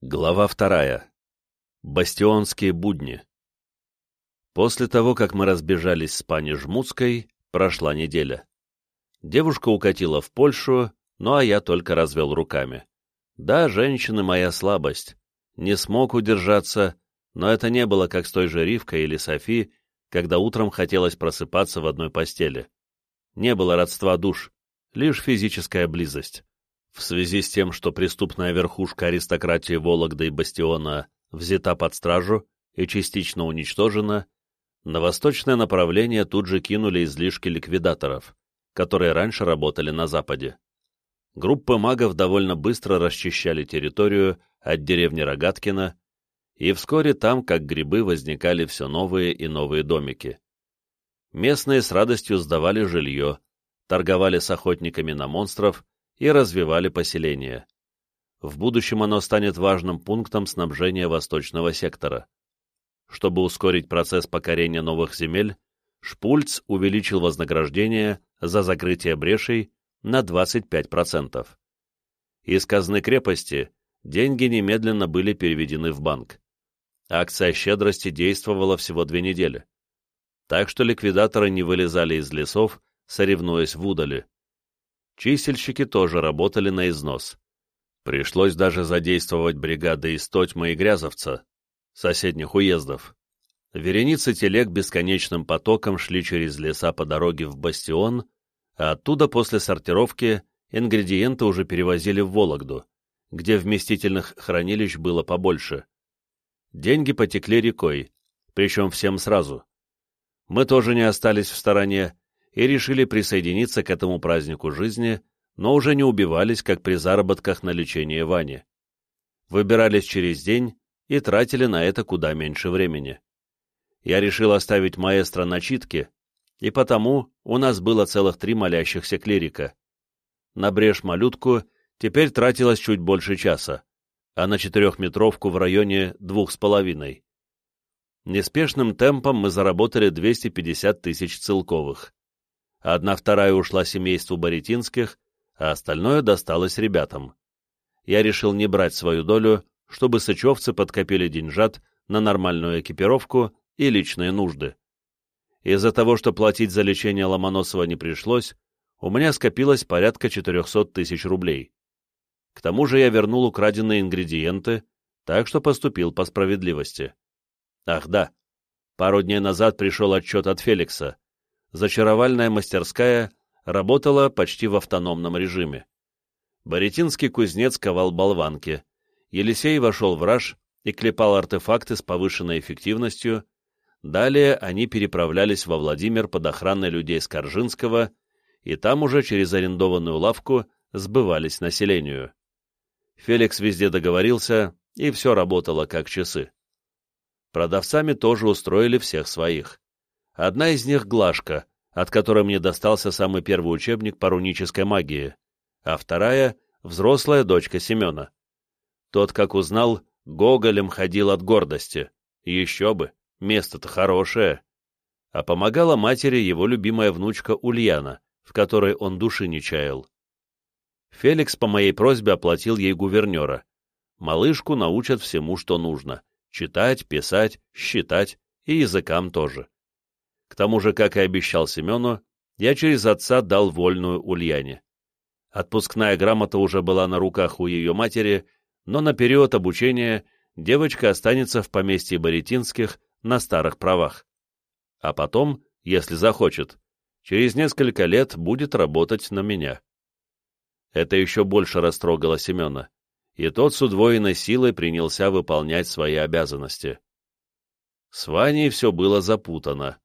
Глава вторая. Бастионские будни. После того, как мы разбежались с пани Жмутской, прошла неделя. Девушка укатила в Польшу, ну а я только развел руками. Да, женщины — моя слабость. Не смог удержаться, но это не было как с той же Ривкой или Софи, когда утром хотелось просыпаться в одной постели. Не было родства душ, лишь физическая близость. В связи с тем, что преступная верхушка аристократии Вологды и Бастиона взята под стражу и частично уничтожена, на восточное направление тут же кинули излишки ликвидаторов, которые раньше работали на западе. Группы магов довольно быстро расчищали территорию от деревни Рогаткина, и вскоре там, как грибы, возникали все новые и новые домики. Местные с радостью сдавали жилье, торговали с охотниками на монстров и развивали поселение. В будущем оно станет важным пунктом снабжения восточного сектора. Чтобы ускорить процесс покорения новых земель, Шпульц увеличил вознаграждение за закрытие брешей на 25%. Из казны крепости деньги немедленно были переведены в банк. Акция щедрости действовала всего две недели. Так что ликвидаторы не вылезали из лесов, соревнуясь в удали. Чисельщики тоже работали на износ. Пришлось даже задействовать бригады из Тотьмы и Грязовца, соседних уездов. Вереницы телег бесконечным потоком шли через леса по дороге в Бастион, а оттуда после сортировки ингредиенты уже перевозили в Вологду, где вместительных хранилищ было побольше. Деньги потекли рекой, причем всем сразу. Мы тоже не остались в стороне, и решили присоединиться к этому празднику жизни, но уже не убивались, как при заработках на лечение Вани. Выбирались через день и тратили на это куда меньше времени. Я решил оставить маэстро на читке, и потому у нас было целых три молящихся клирика. На брешь-малютку теперь тратилось чуть больше часа, а на четырехметровку в районе двух с половиной. Неспешным темпом мы заработали 250 тысяч целковых. Одна вторая ушла семейству Боретинских, а остальное досталось ребятам. Я решил не брать свою долю, чтобы сычевцы подкопили деньжат на нормальную экипировку и личные нужды. Из-за того, что платить за лечение Ломоносова не пришлось, у меня скопилось порядка 400 тысяч рублей. К тому же я вернул украденные ингредиенты, так что поступил по справедливости. Ах да, пару дней назад пришел отчет от Феликса, зачаровальная мастерская работала почти в автономном режиме. Боретинский кузнец ковал болванки. Елисей вошел в раж и клепал артефакты с повышенной эффективностью. Далее они переправлялись во Владимир под охраной людей Скоржинского, и там уже через арендованную лавку сбывались населению. Феликс везде договорился, и все работало как часы. Продавцами тоже устроили всех своих. Одна из них — Глашка, от которой мне достался самый первый учебник по рунической магии, а вторая — взрослая дочка Семена. Тот, как узнал, гоголем ходил от гордости. Еще бы, место-то хорошее. А помогала матери его любимая внучка Ульяна, в которой он души не чаял. Феликс по моей просьбе оплатил ей гувернера. Малышку научат всему, что нужно — читать, писать, считать и языкам тоже. К тому же, как и обещал Семену, я через отца дал вольную Ульяне. Отпускная грамота уже была на руках у ее матери, но на период обучения девочка останется в поместье Боретинских на старых правах. А потом, если захочет, через несколько лет будет работать на меня. Это еще больше растрогало Семена, и тот с удвоенной силой принялся выполнять свои обязанности. С Ваней все было запутано.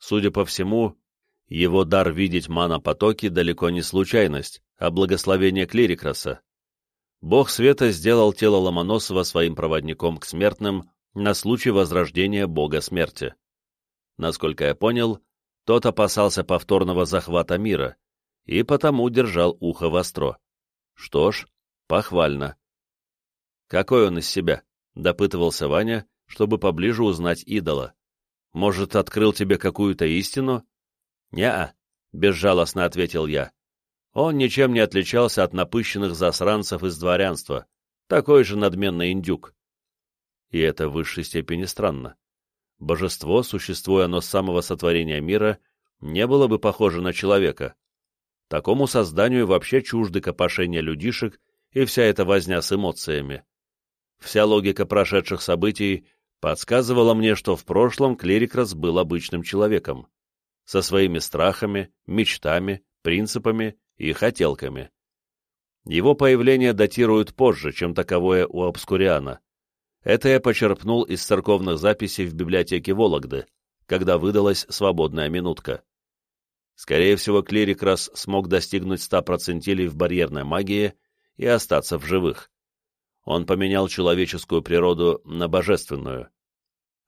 Судя по всему, его дар видеть мана-потоки далеко не случайность, а благословение Клирикраса. Бог Света сделал тело Ломоносова своим проводником к смертным на случай возрождения Бога Смерти. Насколько я понял, тот опасался повторного захвата мира и потому держал ухо востро. Что ж, похвально. «Какой он из себя?» — допытывался Ваня, чтобы поближе узнать идола. Может, открыл тебе какую-то истину? Не-а, безжалостно ответил я. Он ничем не отличался от напыщенных засранцев из дворянства. такой же надменный индюк. И это в высшей степени странно. Божество, существуя оно с самого сотворения мира, не было бы похоже на человека. Такому созданию вообще чужды копошения людишек и вся эта возня с эмоциями. Вся логика прошедших событий подсказывала мне, что в прошлом Клирикрас был обычным человеком, со своими страхами, мечтами, принципами и хотелками. Его появление датируют позже, чем таковое у Обскуриана. Это я почерпнул из церковных записей в библиотеке Вологды, когда выдалась свободная минутка. Скорее всего, клирик раз смог достигнуть 100% в барьерной магии и остаться в живых. Он поменял человеческую природу на божественную.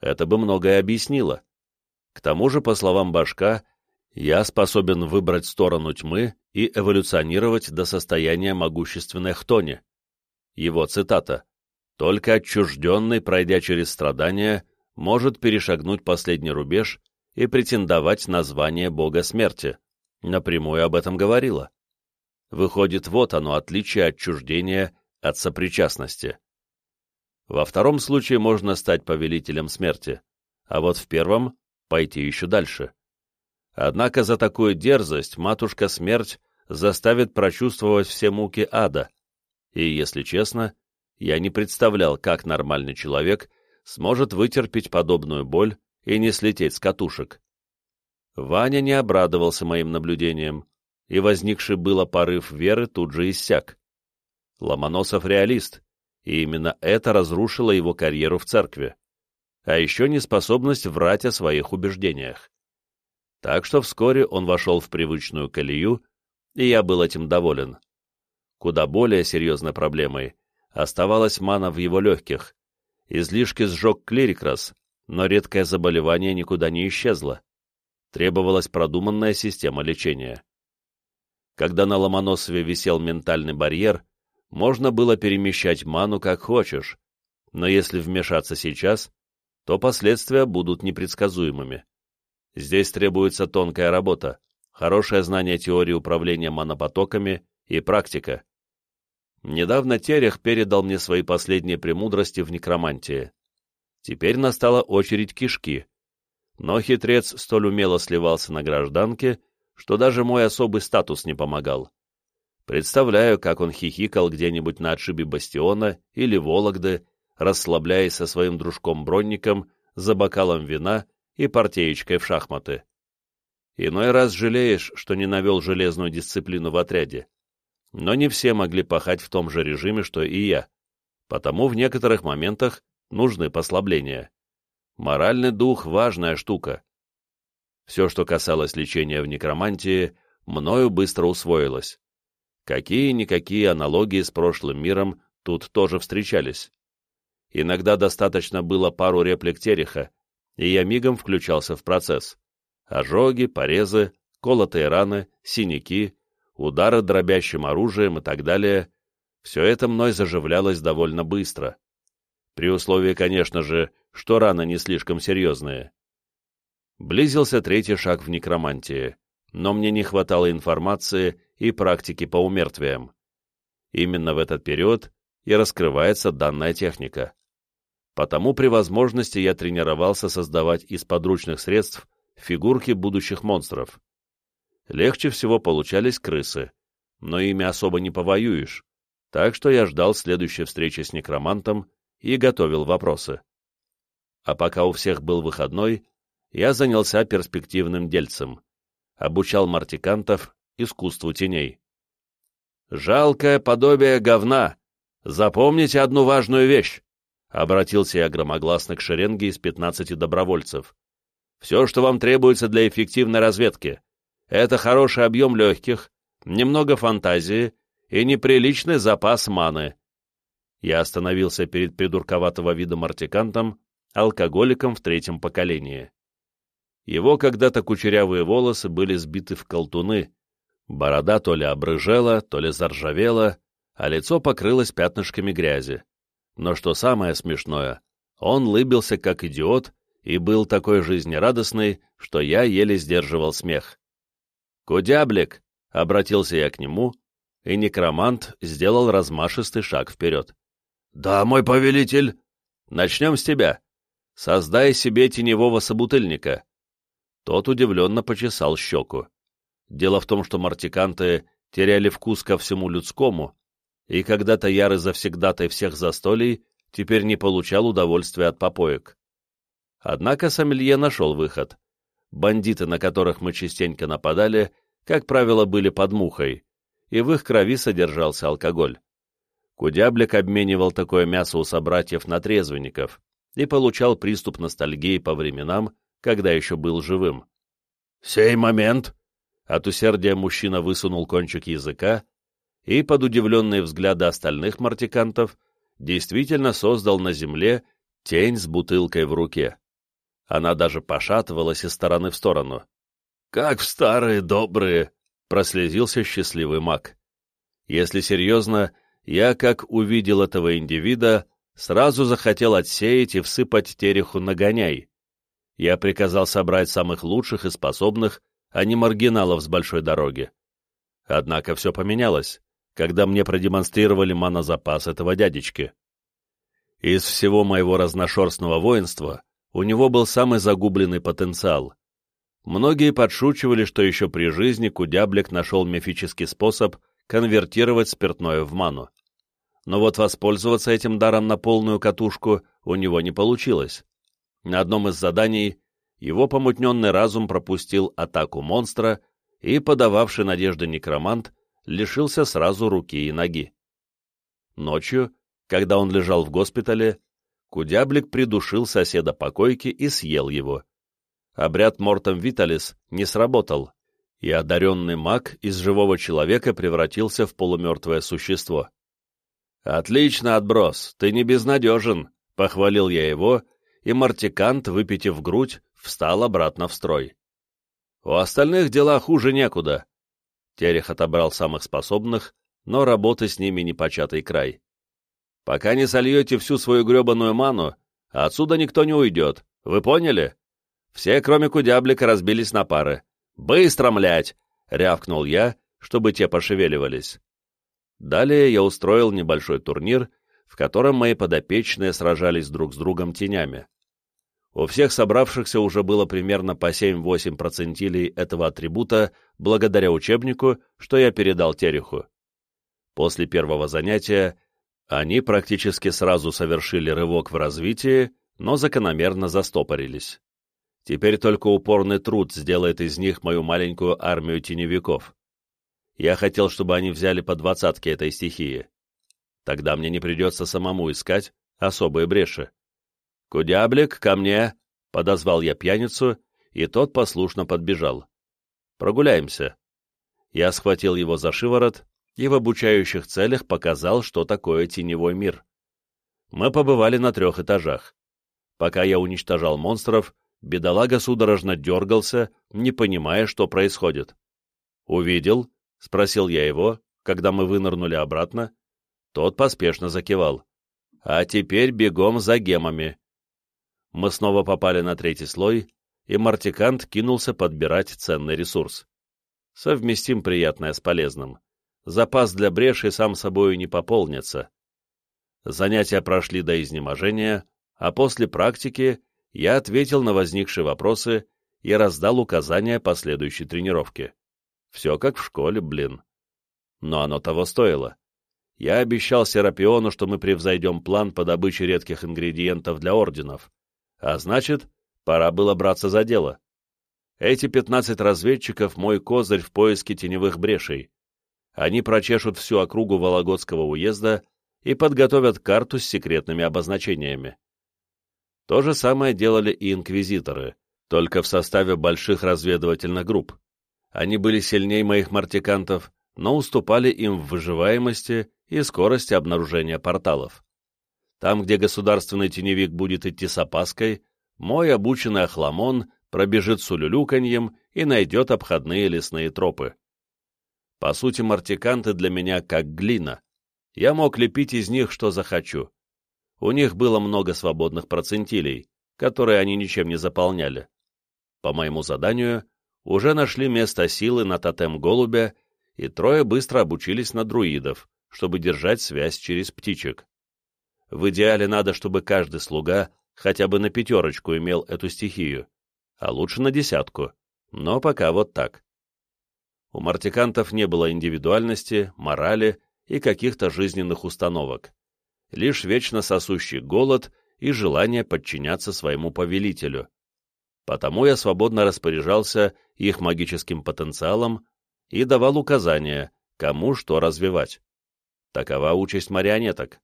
Это бы многое объяснило. К тому же, по словам Башка, я способен выбрать сторону тьмы и эволюционировать до состояния могущественной хтони. Его цитата «Только отчужденный, пройдя через страдания, может перешагнуть последний рубеж и претендовать на звание бога смерти. Напрямую об этом говорила. Выходит, вот оно отличие отчуждения от сопричастности. Во втором случае можно стать повелителем смерти, а вот в первом — пойти еще дальше. Однако за такую дерзость матушка смерть заставит прочувствовать все муки ада, и, если честно, я не представлял, как нормальный человек сможет вытерпеть подобную боль и не слететь с катушек. Ваня не обрадовался моим наблюдениям, и возникший было порыв веры тут же иссяк. Ломоносов реалист, и именно это разрушило его карьеру в церкви, а еще неспособность врать о своих убеждениях. Так что вскоре он вошел в привычную колею, и я был этим доволен. Куда более серьезной проблемой оставалась мана в его легких. Излишки сжег клирикрас, но редкое заболевание никуда не исчезло. Требовалась продуманная система лечения. Когда на Ломоносове висел ментальный барьер, можно было перемещать ману как хочешь, но если вмешаться сейчас, то последствия будут непредсказуемыми. Здесь требуется тонкая работа, хорошее знание теории управления манопотоками и практика. Недавно Терех передал мне свои последние премудрости в некромантии. Теперь настала очередь кишки. Но хитрец столь умело сливался на гражданке, что даже мой особый статус не помогал. Представляю, как он хихикал где-нибудь на отшибе Бастиона или Вологды, расслабляясь со своим дружком-бронником за бокалом вина и партеечкой в шахматы. Иной раз жалеешь, что не навел железную дисциплину в отряде. Но не все могли пахать в том же режиме, что и я. Потому в некоторых моментах нужны послабления. Моральный дух — важная штука. Все, что касалось лечения в некромантии, мною быстро усвоилось. Какие-никакие аналогии с прошлым миром тут тоже встречались. Иногда достаточно было пару реплик Тереха, и я мигом включался в процесс. Ожоги, порезы, колотые раны, синяки, удары дробящим оружием и так далее — все это мной заживлялось довольно быстро. При условии, конечно же, что раны не слишком серьезные. Близился третий шаг в некромантии, но мне не хватало информации и практики по умертвиям. Именно в этот период и раскрывается данная техника. Потому при возможности я тренировался создавать из подручных средств фигурки будущих монстров. Легче всего получались крысы, но ими особо не повоюешь, так что я ждал следующей встречи с некромантом и готовил вопросы. А пока у всех был выходной, я занялся перспективным дельцем, обучал мартикантов искусству теней. «Жалкое подобие говна! Запомните одну важную вещь!» Обратился я громогласно к шеренге из пятнадцати добровольцев. «Все, что вам требуется для эффективной разведки, это хороший объем легких, немного фантазии и неприличный запас маны». Я остановился перед придурковатого вида мартикантом, алкоголиком в третьем поколении. Его когда-то кучерявые волосы были сбиты в колтуны, Борода то ли обрыжела, то ли заржавела, а лицо покрылось пятнышками грязи. Но что самое смешное, он лыбился как идиот и был такой жизнерадостный, что я еле сдерживал смех. «Кудяблик!» — обратился я к нему, и некромант сделал размашистый шаг вперед. «Да, мой повелитель!» «Начнем с тебя. Создай себе теневого собутыльника». Тот удивленно почесал щеку. Дело в том, что мартиканты теряли вкус ко всему людскому, и когда-то ярый завсегдатай всех застолий теперь не получал удовольствия от попоек. Однако Сомелье нашел выход. Бандиты, на которых мы частенько нападали, как правило, были под мухой, и в их крови содержался алкоголь. Кудяблик обменивал такое мясо у собратьев на трезвенников и получал приступ ностальгии по временам, когда еще был живым. «Сей момент!» От усердия мужчина высунул кончик языка и, под удивленные взгляды остальных мартикантов, действительно создал на земле тень с бутылкой в руке. Она даже пошатывалась из стороны в сторону. «Как в старые добрые!» — прослезился счастливый маг. Если серьезно, я, как увидел этого индивида, сразу захотел отсеять и всыпать тереху нагоняй. Я приказал собрать самых лучших и способных, а не маргиналов с большой дороги. Однако все поменялось когда мне продемонстрировали манозапас этого дядечки. Из всего моего разношерстного воинства у него был самый загубленный потенциал. Многие подшучивали, что еще при жизни Кудяблик нашел мифический способ конвертировать спиртное в ману. Но вот воспользоваться этим даром на полную катушку у него не получилось. На одном из заданий его помутненный разум пропустил атаку монстра, и подававший надежды некромант лишился сразу руки и ноги. Ночью, когда он лежал в госпитале, Кудяблик придушил соседа по койке и съел его. Обряд Мортом Виталис не сработал, и одаренный маг из живого человека превратился в полумертвое существо. «Отлично, отброс, ты не безнадежен», — похвалил я его, и мартикант, выпитив грудь, встал обратно в строй. «У остальных дела хуже некуда. Терех отобрал самых способных, но работы с ними не початый край. «Пока не сольете всю свою гребаную ману, отсюда никто не уйдет. Вы поняли? Все, кроме Кудяблика, разбились на пары. Быстро, млять!» — рявкнул я, чтобы те пошевеливались. Далее я устроил небольшой турнир, в котором мои подопечные сражались друг с другом тенями. У всех собравшихся уже было примерно по 7-8 процентилей этого атрибута благодаря учебнику, что я передал Тереху. После первого занятия они практически сразу совершили рывок в развитии, но закономерно застопорились. Теперь только упорный труд сделает из них мою маленькую армию теневиков. Я хотел, чтобы они взяли по двадцатке этой стихии. Тогда мне не придется самому искать особые бреши. «Кудяблик, ко мне!» — подозвал я пьяницу, и тот послушно подбежал. «Прогуляемся». Я схватил его за шиворот и в обучающих целях показал, что такое теневой мир. Мы побывали на трех этажах. Пока я уничтожал монстров, бедолага судорожно дергался, не понимая, что происходит. «Увидел?» — спросил я его, когда мы вынырнули обратно. Тот поспешно закивал. «А теперь бегом за гемами. Мы снова попали на третий слой, и мартикант кинулся подбирать ценный ресурс. Совместим приятное с полезным. Запас для бреши сам собой не пополнится. Занятия прошли до изнеможения, а после практики я ответил на возникшие вопросы и раздал указания по следующей тренировке. Все как в школе, блин. Но оно того стоило. Я обещал Серапиону, что мы превзойдем план по добыче редких ингредиентов для орденов, а значит, пора было браться за дело. Эти пятнадцать разведчиков — мой козырь в поиске теневых брешей. Они прочешут всю округу Вологодского уезда и подготовят карту с секретными обозначениями. То же самое делали и инквизиторы, только в составе больших разведывательных групп. Они были сильнее моих мартикантов, но уступали им в выживаемости и скорости обнаружения порталов. Там, где государственный теневик будет идти с опаской, мой обученный охламон пробежит с улюлюканьем и найдет обходные лесные тропы. По сути, мартиканты для меня как глина. Я мог лепить из них, что захочу. У них было много свободных процентилей, которые они ничем не заполняли. По моему заданию, уже нашли место силы на тотем голубя, и трое быстро обучились на друидов, чтобы держать связь через птичек. В идеале надо, чтобы каждый слуга хотя бы на пятерочку имел эту стихию, а лучше на десятку, но пока вот так. У мартикантов не было индивидуальности, морали и каких-то жизненных установок. Лишь вечно сосущий голод и желание подчиняться своему повелителю. Потому я свободно распоряжался их магическим потенциалом и давал указания, кому что развивать. Такова участь марионеток.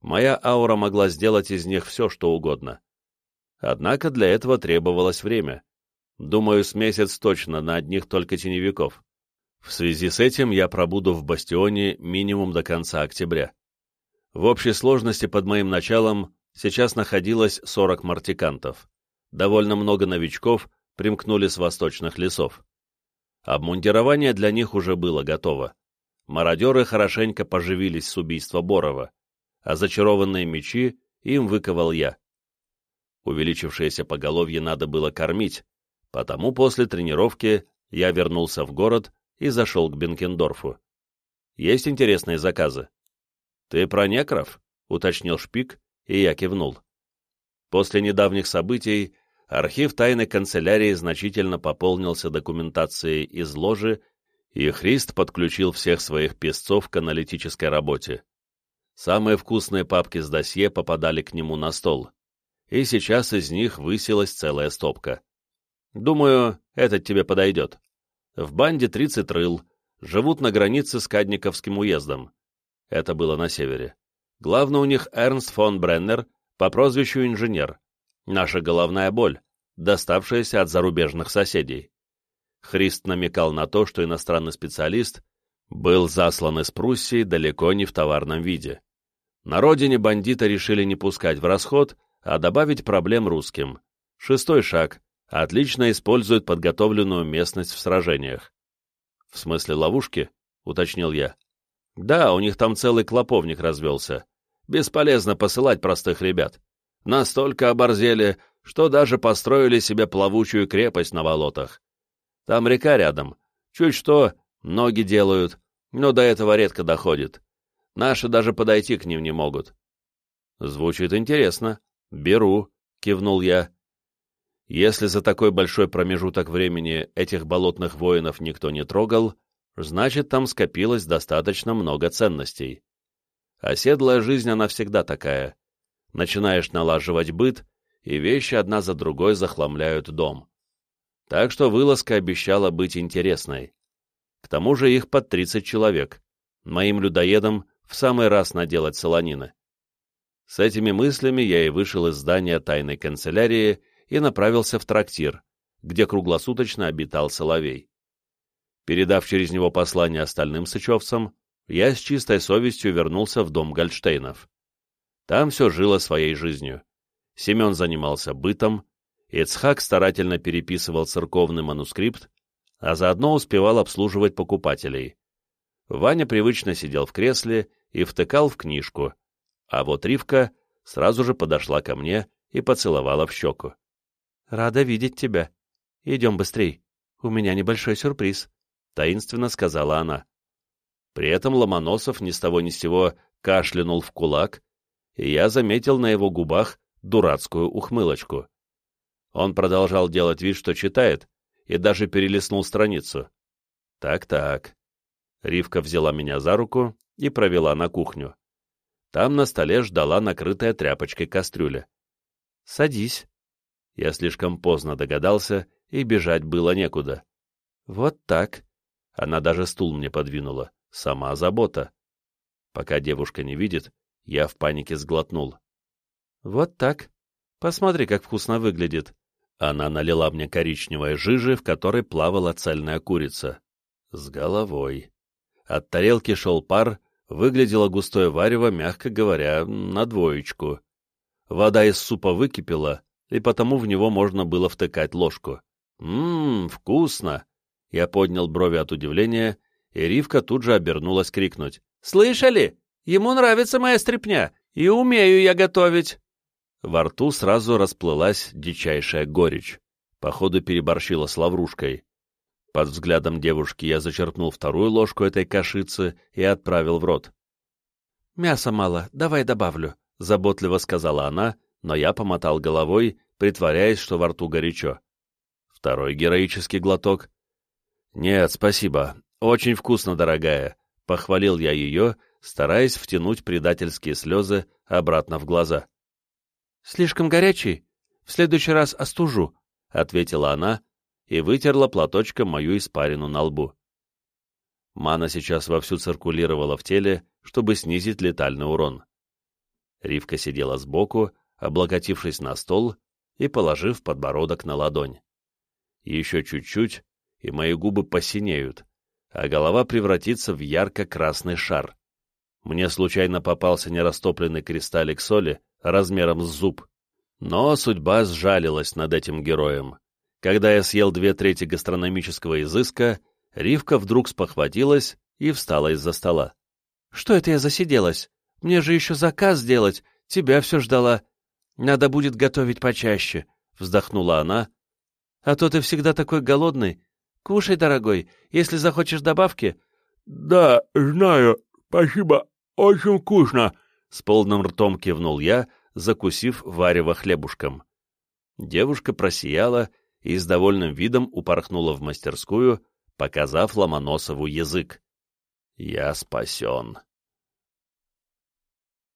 Моя аура могла сделать из них все, что угодно. Однако для этого требовалось время. Думаю, с месяц точно на одних только теневиков. В связи с этим я пробуду в Бастионе минимум до конца октября. В общей сложности под моим началом сейчас находилось 40 мартикантов. Довольно много новичков примкнули с восточных лесов. Обмундирование для них уже было готово. Мародеры хорошенько поживились с убийства Борова, а зачарованные мечи им выковал я. Увеличившееся поголовье надо было кормить, потому после тренировки я вернулся в город и зашел к Бенкендорфу. Есть интересные заказы. «Ты про некров?» — уточнил Шпик, и я кивнул. После недавних событий архив тайной канцелярии значительно пополнился документацией из ложи, и Христ подключил всех своих песцов к аналитической работе. Самые вкусные папки с досье попадали к нему на стол, и сейчас из них высилась целая стопка. Думаю, этот тебе подойдет. В банде 30 рыл, живут на границе с Кадниковским уездом. Это было на севере. Главный у них Эрнст фон Бреннер по прозвищу Инженер. Наша головная боль, доставшаяся от зарубежных соседей. Христ намекал на то, что иностранный специалист был заслан из Пруссии далеко не в товарном виде. На родине бандита решили не пускать в расход, а добавить проблем русским. Шестой шаг отлично используют подготовленную местность в сражениях. «В смысле ловушки?» — уточнил я. «Да, у них там целый клоповник развелся. Бесполезно посылать простых ребят. Настолько оборзели, что даже построили себе плавучую крепость на болотах. Там река рядом. Чуть что, ноги делают, но до этого редко доходит. Наши даже подойти к ним не могут». «Звучит интересно. Беру», — кивнул я. Если за такой большой промежуток времени этих болотных воинов никто не трогал, значит, там скопилось достаточно много ценностей. Оседлая жизнь, она всегда такая. Начинаешь налаживать быт, и вещи одна за другой захламляют дом. Так что вылазка обещала быть интересной. К тому же их под 30 человек. Моим людоедам в самый раз наделать солонины. С этими мыслями я и вышел из здания тайной канцелярии и направился в трактир, где круглосуточно обитал Соловей. Передав через него послание остальным сычевцам, я с чистой совестью вернулся в дом Гольштейнов. Там все жило своей жизнью. Семен занимался бытом, Ицхак старательно переписывал церковный манускрипт, а заодно успевал обслуживать покупателей. Ваня привычно сидел в кресле и втыкал в книжку, а вот Ривка сразу же подошла ко мне и поцеловала в щеку. «Рада видеть тебя. Идем быстрей. У меня небольшой сюрприз», — таинственно сказала она. При этом Ломоносов ни с того ни с сего кашлянул в кулак, и я заметил на его губах дурацкую ухмылочку. Он продолжал делать вид, что читает, и даже перелистнул страницу. «Так-так». Ривка взяла меня за руку и провела на кухню. Там на столе ждала накрытая тряпочкой кастрюля. «Садись», я слишком поздно догадался, и бежать было некуда. Вот так. Она даже стул мне подвинула. Сама забота. Пока девушка не видит, я в панике сглотнул. Вот так. Посмотри, как вкусно выглядит. Она налила мне коричневой жижи, в которой плавала цельная курица. С головой. От тарелки шел пар, выглядело густое варево, мягко говоря, на двоечку. Вода из супа выкипела, и потому в него можно было втыкать ложку. «Ммм, вкусно!» Я поднял брови от удивления, и Ривка тут же обернулась крикнуть. «Слышали? Ему нравится моя стряпня, и умею я готовить!» Во рту сразу расплылась дичайшая горечь. Походу переборщила с лаврушкой. Под взглядом девушки я зачерпнул вторую ложку этой кашицы и отправил в рот. «Мяса мало, давай добавлю», —— заботливо сказала она, но я помотал головой, притворяясь, что во рту горячо. Второй героический глоток. «Нет, спасибо. Очень вкусно, дорогая», — похвалил я ее, стараясь втянуть предательские слезы обратно в глаза. «Слишком горячий? В следующий раз остужу», — ответила она и вытерла платочком мою испарину на лбу. Мана сейчас вовсю циркулировала в теле, чтобы снизить летальный урон. Ривка сидела сбоку, облокотившись на стол и положив подбородок на ладонь. Еще чуть-чуть, и мои губы посинеют, а голова превратится в ярко-красный шар. Мне случайно попался нерастопленный кристаллик соли размером с зуб. Но судьба сжалилась над этим героем. Когда я съел две трети гастрономического изыска, Ривка вдруг спохватилась и встала из-за стола. «Что это я засиделась? Мне же еще заказ сделать, тебя все ждала. Надо будет готовить почаще», — вздохнула она. «А то ты всегда такой голодный. Кушай, дорогой, если захочешь добавки». «Да, знаю, спасибо, очень вкусно», — с полным ртом кивнул я, закусив варево хлебушком. Девушка просияла и с довольным видом упорхнула в мастерскую, показав Ломоносову язык. «Я спасен».